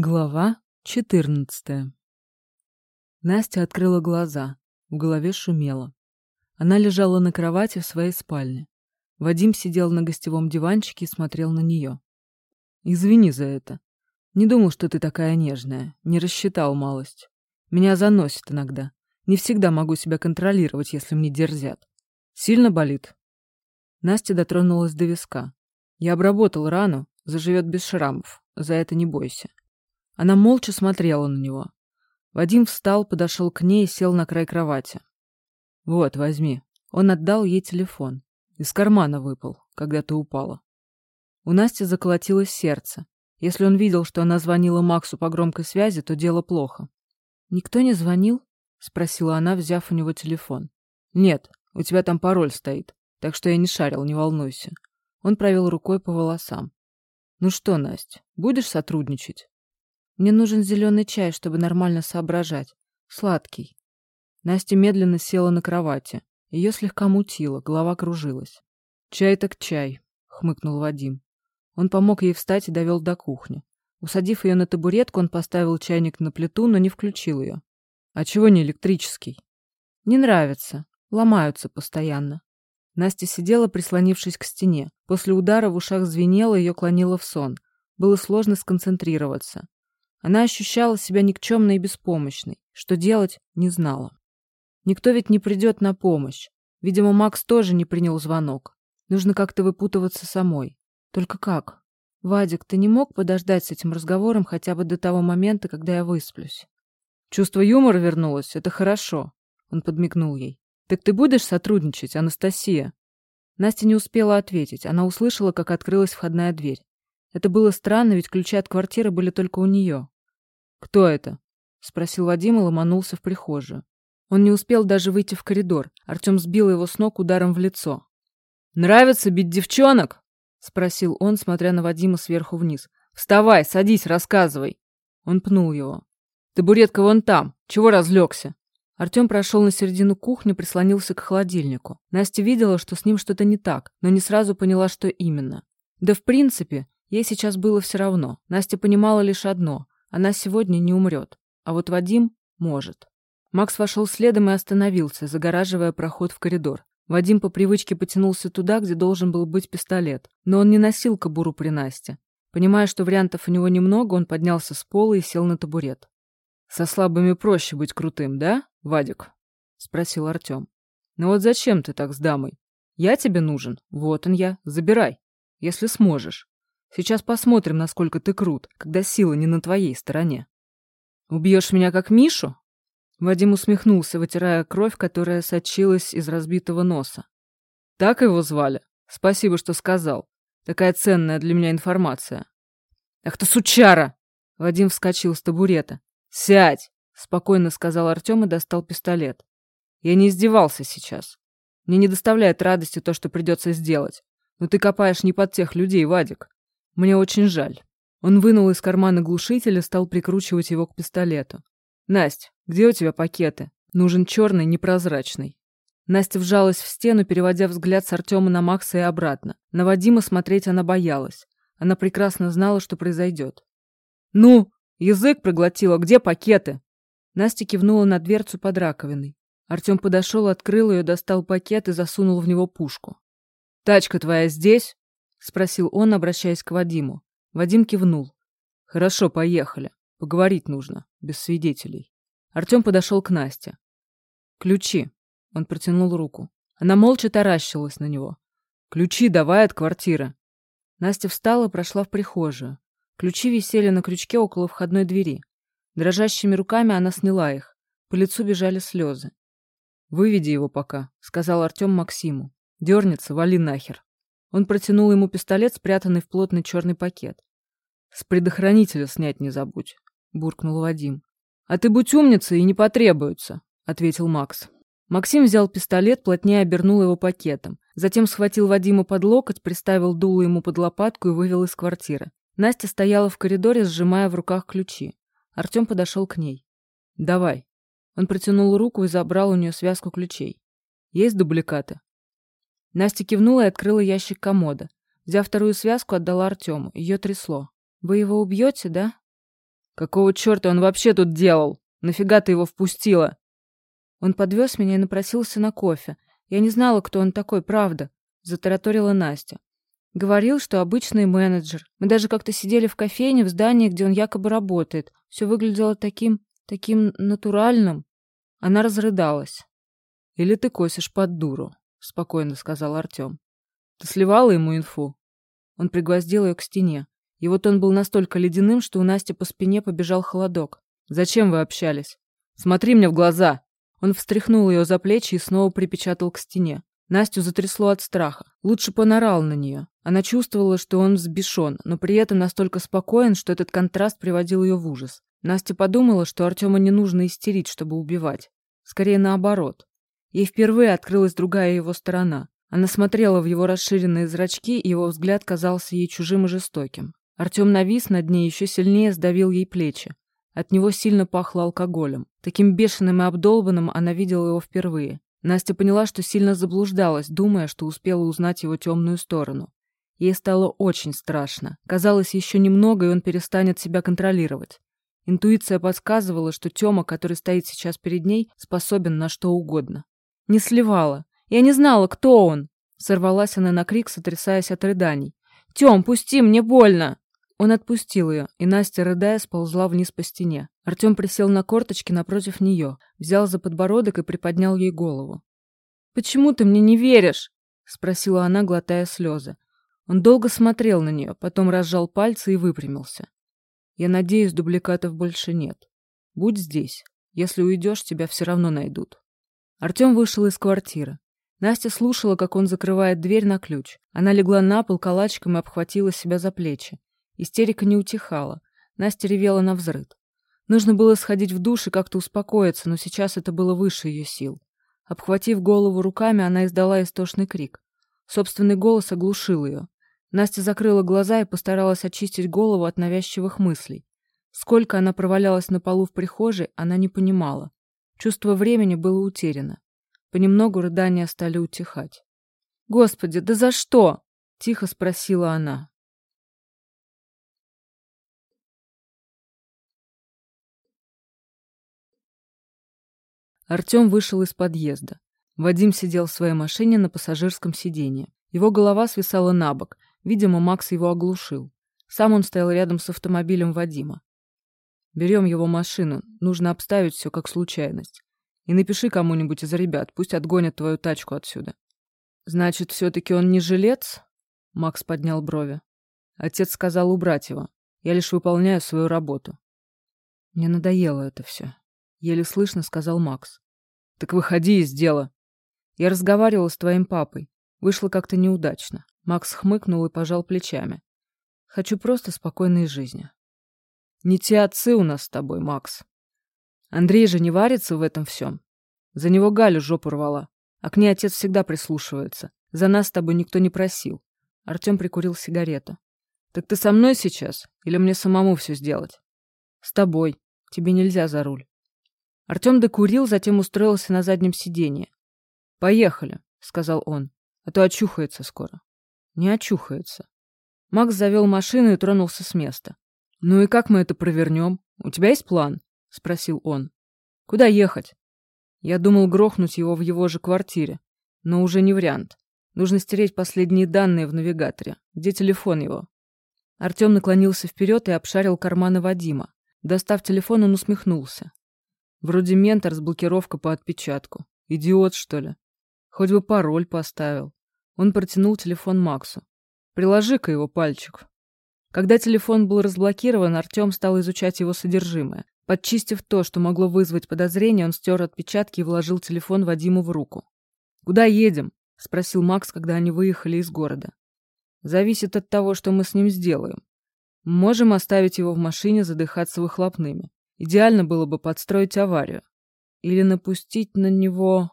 Глава 14 Настя открыла глаза. В голове шумело. Она лежала на кровати в своей спальне. Вадим сидел на гостевом диванчике и смотрел на нее. «Извини за это. Не думал, что ты такая нежная. Не рассчитал малость. Меня заносит иногда. Не всегда могу себя контролировать, если мне дерзят. Сильно болит?» Настя дотронулась до виска. «Я обработал рану, заживет без шрамов. За это не бойся. Она молча смотрела на него. Вадим встал, подошел к ней и сел на край кровати. «Вот, возьми». Он отдал ей телефон. Из кармана выпал, когда ты упала. У Насти заколотилось сердце. Если он видел, что она звонила Максу по громкой связи, то дело плохо. «Никто не звонил?» — спросила она, взяв у него телефон. «Нет, у тебя там пароль стоит, так что я не шарил, не волнуйся». Он провел рукой по волосам. «Ну что, Настя, будешь сотрудничать?» Мне нужен зеленый чай, чтобы нормально соображать. Сладкий. Настя медленно села на кровати. Ее слегка мутило, голова кружилась. «Чай так чай», — хмыкнул Вадим. Он помог ей встать и довел до кухни. Усадив ее на табуретку, он поставил чайник на плиту, но не включил ее. «А чего не электрический?» «Не нравится. Ломаются постоянно». Настя сидела, прислонившись к стене. После удара в ушах звенело, ее клонило в сон. Было сложно сконцентрироваться. Она ощущала себя никчемной и беспомощной. Что делать, не знала. Никто ведь не придет на помощь. Видимо, Макс тоже не принял звонок. Нужно как-то выпутываться самой. Только как? Вадик, ты не мог подождать с этим разговором хотя бы до того момента, когда я высплюсь? Чувство юмора вернулось, это хорошо. Он подмигнул ей. Так ты будешь сотрудничать, Анастасия? Настя не успела ответить. Она услышала, как открылась входная дверь. Это было странно, ведь ключи от квартиры были только у нее. «Кто это?» — спросил Вадим и ломанулся в прихожую. Он не успел даже выйти в коридор. Артем сбил его с ног ударом в лицо. «Нравится бить девчонок?» — спросил он, смотря на Вадима сверху вниз. «Вставай, садись, рассказывай!» Он пнул его. «Табуретка вон там. Чего разлегся?» Артем прошел на середину кухни, прислонился к холодильнику. Настя видела, что с ним что-то не так, но не сразу поняла, что именно. Да в принципе, Ей сейчас было все равно. Настя понимала лишь одно. Она сегодня не умрет. А вот Вадим может. Макс вошел следом и остановился, загораживая проход в коридор. Вадим по привычке потянулся туда, где должен был быть пистолет. Но он не носил кобуру при Насте. Понимая, что вариантов у него немного, он поднялся с пола и сел на табурет. «Со слабыми проще быть крутым, да, Вадик?» — спросил Артем. «Ну вот зачем ты так с дамой? Я тебе нужен. Вот он я. Забирай, если сможешь. Сейчас посмотрим, насколько ты крут, когда сила не на твоей стороне. Убьешь меня как Мишу? Вадим усмехнулся, вытирая кровь, которая сочилась из разбитого носа. Так его звали? Спасибо, что сказал. Такая ценная для меня информация. Ах ты сучара! Вадим вскочил с табурета. Сядь! Спокойно сказал Артем и достал пистолет. Я не издевался сейчас. Мне не доставляет радости то, что придется сделать. Но ты копаешь не под тех людей, Вадик. Мне очень жаль. Он вынул из кармана глушитель и стал прикручивать его к пистолету. Настя, где у тебя пакеты? Нужен черный, непрозрачный. Настя вжалась в стену, переводя взгляд с Артема на Макса и обратно. На Вадима смотреть она боялась. Она прекрасно знала, что произойдет. «Ну, язык проглотила, где пакеты?» Настя кивнула на дверцу под раковиной. Артем подошел, открыл ее, достал пакет и засунул в него пушку. «Тачка твоя здесь?» — спросил он, обращаясь к Вадиму. Вадим кивнул. «Хорошо, поехали. Поговорить нужно, без свидетелей». Артем подошел к Насте. «Ключи». Он протянул руку. Она молча таращилась на него. «Ключи давай от квартиры». Настя встала и прошла в прихожую. Ключи висели на крючке около входной двери. Дрожащими руками она сняла их. По лицу бежали слезы. «Выведи его пока», — сказал Артем Максиму. «Дернется, вали нахер». Он протянул ему пистолет, спрятанный в плотный черный пакет. «С предохранителя снять не забудь», — буркнул Вадим. «А ты будь умницей и не потребуется», — ответил Макс. Максим взял пистолет, плотнее обернул его пакетом. Затем схватил Вадима под локоть, приставил дуло ему под лопатку и вывел из квартиры. Настя стояла в коридоре, сжимая в руках ключи. Артем подошел к ней. «Давай». Он протянул руку и забрал у нее связку ключей. «Есть дубликаты?» Настя кивнула и открыла ящик комода. Взяв вторую связку, отдала Артему. Ее трясло. «Вы его убьете, да?» Какого черта он вообще тут делал? Нафига ты его впустила? Он подвез меня и напросился на кофе. Я не знала, кто он такой, правда, затараторила Настя. Говорил, что обычный менеджер. Мы даже как-то сидели в кофейне в здании, где он якобы работает. Все выглядело таким, таким натуральным. Она разрыдалась. «Или ты косишь под дуру», — спокойно сказал Артем. «Ты сливала ему инфу?» Он пригвоздил ее к стене. И вот он был настолько ледяным, что у Насти по спине побежал холодок. «Зачем вы общались? Смотри мне в глаза!» Он встряхнул ее за плечи и снова припечатал к стене. Настю затрясло от страха. Лучше понарал на нее. Она чувствовала, что он взбешен, но при этом настолько спокоен, что этот контраст приводил ее в ужас. Настя подумала, что Артема не нужно истерить, чтобы убивать. Скорее наоборот. Ей впервые открылась другая его сторона. Она смотрела в его расширенные зрачки, и его взгляд казался ей чужим и жестоким. Артем навис над ней, еще сильнее сдавил ей плечи. От него сильно пахло алкоголем. Таким бешеным и обдолбанным она видела его впервые. Настя поняла, что сильно заблуждалась, думая, что успела узнать его темную сторону. Ей стало очень страшно. Казалось, еще немного, и он перестанет себя контролировать. Интуиция подсказывала, что Тёма, который стоит сейчас перед ней, способен на что угодно. Не сливала. Я не знала, кто он. Сорвалась она на крик, сотрясаясь от рыданий. «Тём, пусти, мне больно!» Он отпустил ее, и Настя, рыдая, сползла вниз по стене. Артем присел на корточки напротив нее, взял за подбородок и приподнял ей голову. «Почему ты мне не веришь?» — спросила она, глотая слезы. Он долго смотрел на нее, потом разжал пальцы и выпрямился. «Я надеюсь, дубликатов больше нет. Будь здесь. Если уйдешь, тебя все равно найдут». Артем вышел из квартиры. Настя слушала, как он закрывает дверь на ключ. Она легла на пол калачиком и обхватила себя за плечи. Истерика не утихала. Настя ревела на взрыд. Нужно было сходить в душ и как-то успокоиться, но сейчас это было выше ее сил. Обхватив голову руками, она издала истошный крик. Собственный голос оглушил ее. Настя закрыла глаза и постаралась очистить голову от навязчивых мыслей. Сколько она провалялась на полу в прихожей, она не понимала. Чувство времени было утеряно. Понемногу рыдания стали утихать. «Господи, да за что?» — тихо спросила она. Артем вышел из подъезда. Вадим сидел в своей машине на пассажирском сиденье. Его голова свисала на бок. Видимо, Макс его оглушил. Сам он стоял рядом с автомобилем Вадима. «Берем его машину. Нужно обставить все как случайность. И напиши кому-нибудь из ребят, пусть отгонят твою тачку отсюда». «Значит, все-таки он не жилец?» Макс поднял брови. Отец сказал убрать его. Я лишь выполняю свою работу. Мне надоело это все. Еле слышно сказал Макс. Так выходи из дела. Я разговаривал с твоим папой. Вышло как-то неудачно. Макс хмыкнул и пожал плечами. Хочу просто спокойной жизни. Не те отцы у нас с тобой, Макс. Андрей же не варится в этом всем. За него Галю жопу рвала. А к ней отец всегда прислушивается. За нас с тобой никто не просил. Артем прикурил сигарету. Так ты со мной сейчас? Или мне самому все сделать? С тобой. Тебе нельзя за руль. Артем докурил, затем устроился на заднем сиденье. «Поехали», — сказал он, — «а то очухается скоро». «Не очухается». Макс завел машину и тронулся с места. «Ну и как мы это провернем? У тебя есть план?» — спросил он. «Куда ехать?» Я думал грохнуть его в его же квартире, но уже не вариант. Нужно стереть последние данные в навигаторе. Где телефон его? Артем наклонился вперед и обшарил карманы Вадима. Достав телефон, он усмехнулся. Вроде ментор с блокировка по отпечатку. Идиот, что ли? Хоть бы пароль поставил. Он протянул телефон Максу. Приложи-ка его пальчик. Когда телефон был разблокирован, Артем стал изучать его содержимое. Подчистив то, что могло вызвать подозрение, он стер отпечатки и вложил телефон Вадиму в руку. «Куда едем?» — спросил Макс, когда они выехали из города. «Зависит от того, что мы с ним сделаем. Можем оставить его в машине задыхаться выхлопными. Идеально было бы подстроить аварию. Или напустить на него...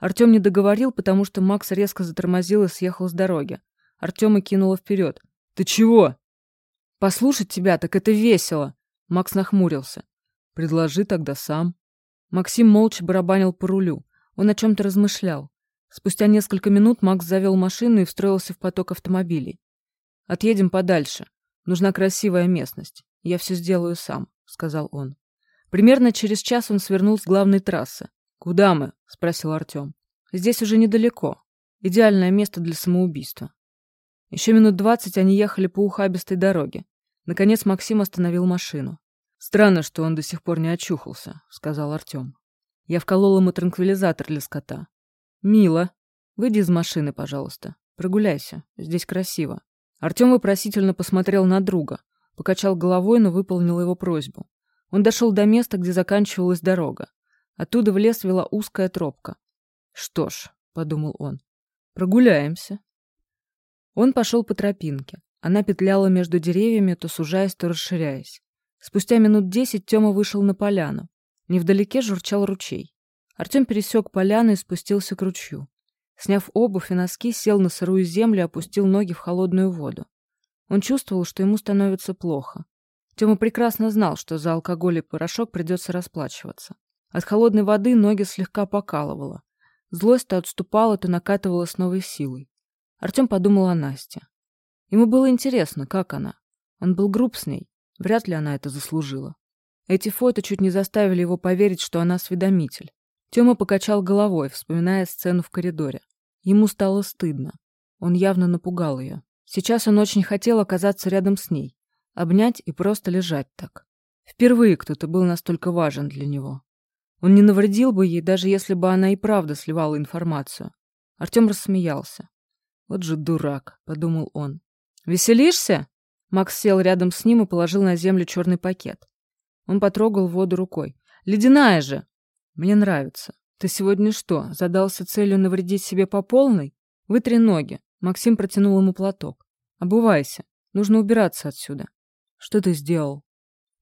Артем не договорил, потому что Макс резко затормозил и съехал с дороги. Артема кинуло вперед. «Ты чего?» «Послушать тебя, так это весело!» Макс нахмурился. «Предложи тогда сам». Максим молча барабанил по рулю. Он о чем-то размышлял. Спустя несколько минут Макс завел машину и встроился в поток автомобилей. «Отъедем подальше. Нужна красивая местность. я все сделаю сам», — сказал он. Примерно через час он свернул с главной трассы. «Куда мы?» — спросил Артем. «Здесь уже недалеко. Идеальное место для самоубийства». Еще минут двадцать они ехали по ухабистой дороге. Наконец Максим остановил машину. «Странно, что он до сих пор не очухался», — сказал Артем. «Я вколол ему транквилизатор для скота». «Мило. Выйди из машины, пожалуйста. Прогуляйся. Здесь красиво». Артем вопросительно посмотрел на друга, покачал головой, но выполнил его просьбу. Он дошел до места, где заканчивалась дорога. Оттуда в лес вела узкая тропка. «Что ж», — подумал он, — «прогуляемся». Он пошел по тропинке. Она петляла между деревьями, то сужаясь, то расширяясь. Спустя минут десять Тёма вышел на поляну. Невдалеке журчал ручей. Артем пересек поляну и спустился к ручью. Сняв обувь и носки, сел на сырую землю и опустил ноги в холодную воду. Он чувствовал, что ему становится плохо. Тёма прекрасно знал, что за алкоголь и порошок придется расплачиваться. От холодной воды ноги слегка покалывало. Злость то отступала, то накатывала с новой силой. Артем подумал о Насте. Ему было интересно, как она. Он был груб с ней. Вряд ли она это заслужила. Эти фото чуть не заставили его поверить, что она осведомитель. Тёма покачал головой, вспоминая сцену в коридоре. Ему стало стыдно. Он явно напугал ее. Сейчас он очень хотел оказаться рядом с ней, обнять и просто лежать так. Впервые кто-то был настолько важен для него. Он не навредил бы ей, даже если бы она и правда сливала информацию. Артем рассмеялся. «Вот же дурак», — подумал он. «Веселишься?» Макс сел рядом с ним и положил на землю черный пакет. Он потрогал воду рукой. «Ледяная же!» «Мне нравится. Ты сегодня что, задался целью навредить себе по полной? Вытри ноги. Максим протянул ему платок. «Обувайся. Нужно убираться отсюда». «Что ты сделал?»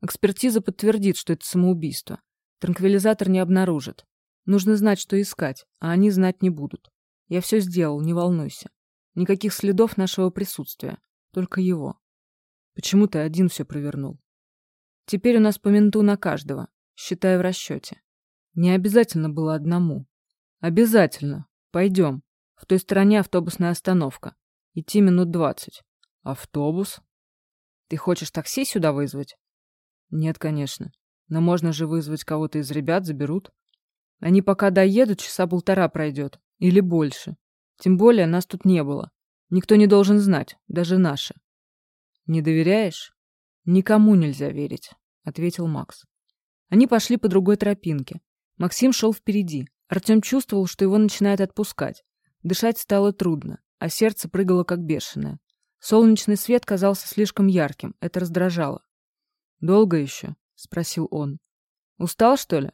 «Экспертиза подтвердит, что это самоубийство. Транквилизатор не обнаружит. Нужно знать, что искать, а они знать не будут. Я все сделал, не волнуйся. Никаких следов нашего присутствия. Только его. Почему ты один все провернул? Теперь у нас по менту на каждого, считая в расчете. Не обязательно было одному. Обязательно. Пойдем. В той стороне автобусная остановка. Идти минут двадцать. Автобус? Ты хочешь такси сюда вызвать? Нет, конечно. Но можно же вызвать кого-то из ребят, заберут. Они пока доедут, часа полтора пройдет. Или больше. Тем более нас тут не было. Никто не должен знать, даже наши. Не доверяешь? Никому нельзя верить, ответил Макс. Они пошли по другой тропинке. Максим шел впереди. Артем чувствовал, что его начинает отпускать. Дышать стало трудно, а сердце прыгало как бешеное. Солнечный свет казался слишком ярким, это раздражало. «Долго еще?» — спросил он. «Устал, что ли?»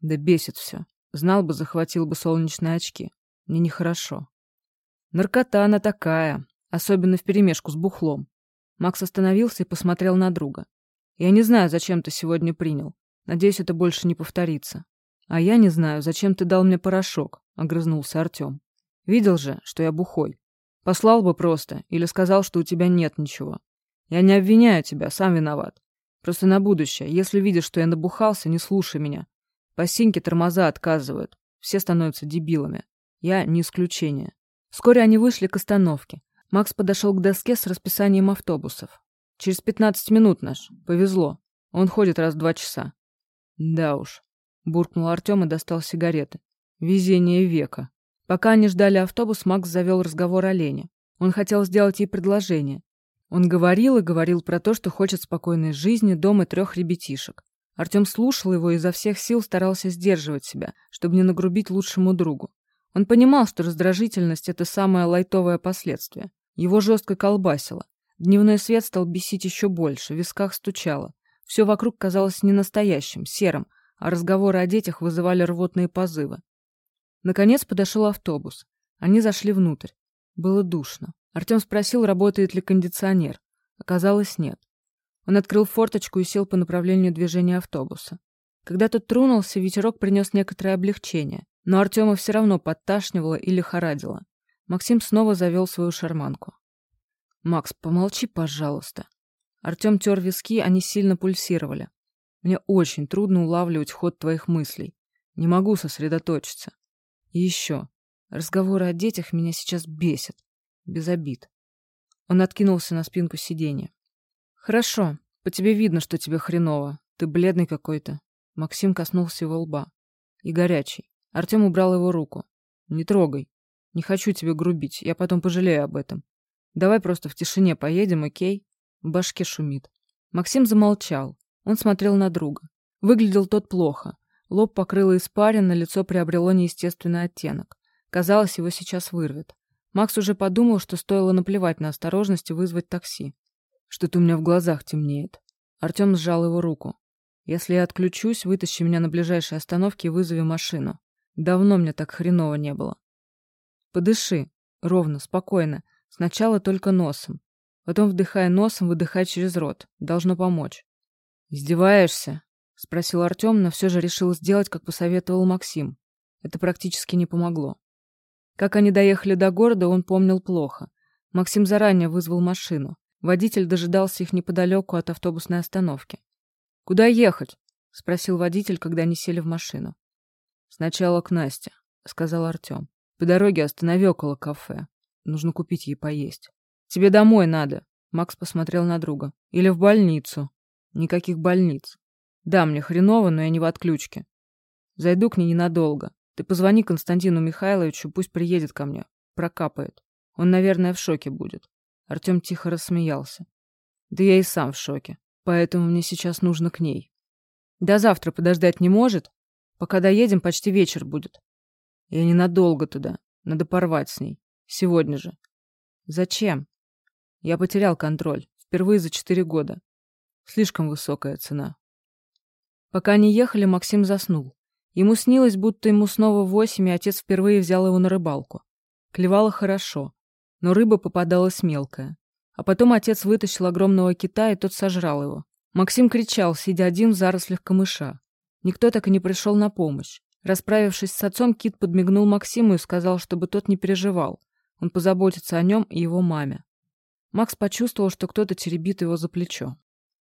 «Да бесит все. Знал бы, захватил бы солнечные очки. Мне нехорошо». «Наркота она такая, особенно вперемешку с бухлом». Макс остановился и посмотрел на друга. «Я не знаю, зачем ты сегодня принял. Надеюсь, это больше не повторится». «А я не знаю, зачем ты дал мне порошок», — огрызнулся Артем. Видел же, что я бухой. Послал бы просто или сказал, что у тебя нет ничего. Я не обвиняю тебя, сам виноват. Просто на будущее, если видишь, что я набухался, не слушай меня. По синьке тормоза отказывают. Все становятся дебилами. Я не исключение. Вскоре они вышли к остановке. Макс подошел к доске с расписанием автобусов. Через пятнадцать минут наш. Повезло. Он ходит раз в два часа. Да уж. Буркнул Артем и достал сигареты. Везение века. Пока они ждали автобус, Макс завел разговор о Лене. Он хотел сделать ей предложение. Он говорил и говорил про то, что хочет спокойной жизни, дома трех ребятишек. Артем слушал его и изо всех сил старался сдерживать себя, чтобы не нагрубить лучшему другу. Он понимал, что раздражительность — это самое лайтовое последствие. Его жестко колбасило. Дневной свет стал бесить еще больше, в висках стучало. Все вокруг казалось ненастоящим, серым, а разговоры о детях вызывали рвотные позывы. Наконец подошел автобус. Они зашли внутрь. Было душно. Артем спросил, работает ли кондиционер. Оказалось, нет. Он открыл форточку и сел по направлению движения автобуса. Когда тот тронулся, ветерок принес некоторое облегчение, но Артема все равно подташнивало и лихорадило. Максим снова завел свою шарманку. «Макс, помолчи, пожалуйста». Артем тер виски, они сильно пульсировали. «Мне очень трудно улавливать ход твоих мыслей. Не могу сосредоточиться. И еще. Разговоры о детях меня сейчас бесят. Без обид. Он откинулся на спинку сиденья. Хорошо. По тебе видно, что тебе хреново. Ты бледный какой-то. Максим коснулся его лба. И горячий. Артем убрал его руку. Не трогай. Не хочу тебе грубить. Я потом пожалею об этом. Давай просто в тишине поедем, окей? В башке шумит. Максим замолчал. Он смотрел на друга. Выглядел тот плохо. Лоб покрыло испарина, лицо приобрело неестественный оттенок. Казалось, его сейчас вырвет. Макс уже подумал, что стоило наплевать на осторожность и вызвать такси. Что-то у меня в глазах темнеет. Артем сжал его руку. Если я отключусь, вытащи меня на ближайшей остановке и вызови машину. Давно мне так хреново не было. Подыши. Ровно, спокойно. Сначала только носом. Потом вдыхай носом, выдыхай через рот. Должно помочь. «Издеваешься?» — спросил Артем, но все же решил сделать, как посоветовал Максим. Это практически не помогло. Как они доехали до города, он помнил плохо. Максим заранее вызвал машину. Водитель дожидался их неподалеку от автобусной остановки. «Куда ехать?» — спросил водитель, когда они сели в машину. «Сначала к Насте», — сказал Артем. «По дороге останови около кафе. Нужно купить ей поесть». «Тебе домой надо», — Макс посмотрел на друга. «Или в больницу». «Никаких больниц». «Да, мне хреново, но я не в отключке. Зайду к ней ненадолго. Ты позвони Константину Михайловичу, пусть приедет ко мне. Прокапает. Он, наверное, в шоке будет. Артем тихо рассмеялся. Да я и сам в шоке. Поэтому мне сейчас нужно к ней. До завтра подождать не может? Пока доедем, почти вечер будет. Я ненадолго туда. Надо порвать с ней. Сегодня же. Зачем? Я потерял контроль. Впервые за четыре года. Слишком высокая цена. Пока они ехали, Максим заснул. Ему снилось, будто ему снова восемь, и отец впервые взял его на рыбалку. Клевало хорошо, но рыба попадалась мелкая. А потом отец вытащил огромного кита, и тот сожрал его. Максим кричал, сидя один в зарослях камыша. Никто так и не пришел на помощь. Расправившись с отцом, кит подмигнул Максиму и сказал, чтобы тот не переживал. Он позаботится о нем и его маме. Макс почувствовал, что кто-то теребит его за плечо.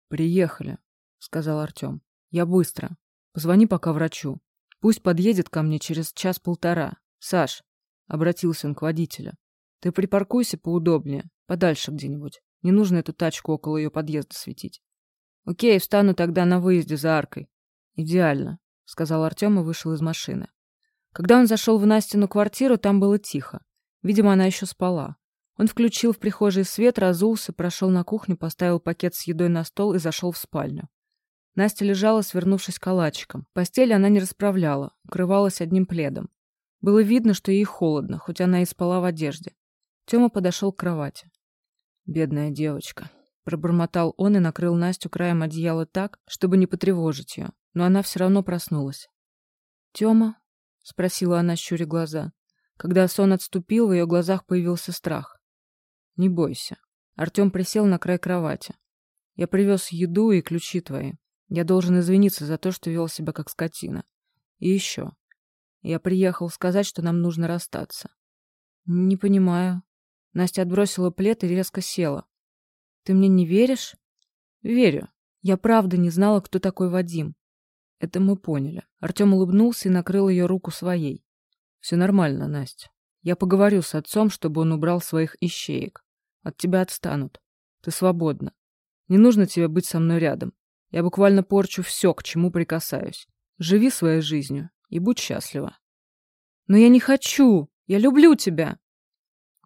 «Приехали», — сказал Артем. «Я быстро. Позвони пока врачу. Пусть подъедет ко мне через час-полтора. Саш, — обратился он к водителю, — ты припаркуйся поудобнее, подальше где-нибудь. Не нужно эту тачку около ее подъезда светить. Окей, встану тогда на выезде за аркой. Идеально, — сказал Артем и вышел из машины. Когда он зашел в Настину квартиру, там было тихо. Видимо, она еще спала. Он включил в прихожей свет, разулся, прошел на кухню, поставил пакет с едой на стол и зашел в спальню. Настя лежала, свернувшись калачиком. Постель она не расправляла, укрывалась одним пледом. Было видно, что ей холодно, хоть она и спала в одежде. Тёма подошел к кровати. «Бедная девочка», — пробормотал он и накрыл Настю краем одеяла так, чтобы не потревожить ее, но она все равно проснулась. «Тёма?» — спросила она, щуря глаза. Когда сон отступил, в ее глазах появился страх. «Не бойся». Артем присел на край кровати. «Я привез еду и ключи твои. Я должен извиниться за то, что вел себя как скотина. И еще. Я приехал сказать, что нам нужно расстаться. Не понимаю. Настя отбросила плед и резко села. Ты мне не веришь? Верю. Я правда не знала, кто такой Вадим. Это мы поняли. Артем улыбнулся и накрыл ее руку своей. Все нормально, Настя. Я поговорю с отцом, чтобы он убрал своих ищеек. От тебя отстанут. Ты свободна. Не нужно тебе быть со мной рядом. Я буквально порчу все, к чему прикасаюсь. Живи своей жизнью и будь счастлива. Но я не хочу. Я люблю тебя.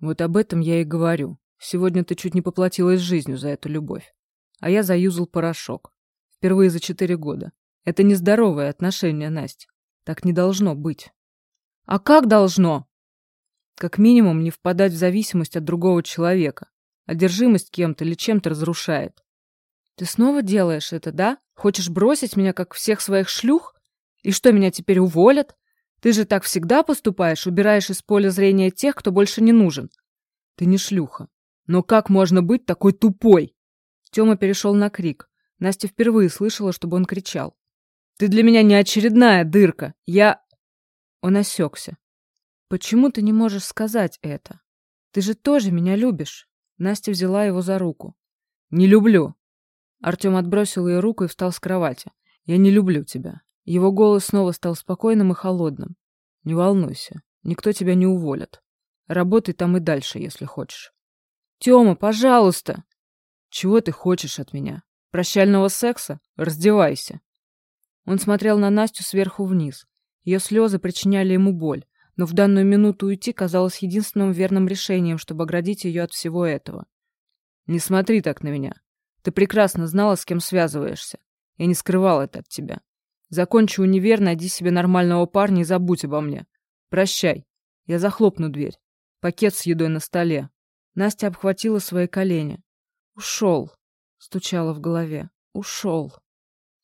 Вот об этом я и говорю. Сегодня ты чуть не поплатилась жизнью за эту любовь. А я заюзал порошок. Впервые за четыре года. Это нездоровое отношение, Настя. Так не должно быть. А как должно? Как минимум не впадать в зависимость от другого человека. Одержимость кем-то или чем-то разрушает. Ты снова делаешь это, да? Хочешь бросить меня, как всех своих шлюх? И что, меня теперь уволят? Ты же так всегда поступаешь, убираешь из поля зрения тех, кто больше не нужен. Ты не шлюха. Но как можно быть такой тупой? Тёма перешел на крик. Настя впервые слышала, чтобы он кричал. Ты для меня не очередная дырка. Я... Он осекся. Почему ты не можешь сказать это? Ты же тоже меня любишь. Настя взяла его за руку. Не люблю. Артем отбросил ее руку и встал с кровати. «Я не люблю тебя». Его голос снова стал спокойным и холодным. «Не волнуйся, никто тебя не уволит. Работай там и дальше, если хочешь». «Тёма, пожалуйста!» «Чего ты хочешь от меня? Прощального секса? Раздевайся. Он смотрел на Настю сверху вниз. Ее слезы причиняли ему боль, но в данную минуту уйти казалось единственным верным решением, чтобы оградить ее от всего этого. «Не смотри так на меня. Ты прекрасно знала, с кем связываешься. Я не скрывал это от тебя. Закончи универ, найди себе нормального парня и забудь обо мне. Прощай. Я захлопну дверь. Пакет с едой на столе. Настя обхватила свои колени. Ушел. Стучало в голове. Ушел.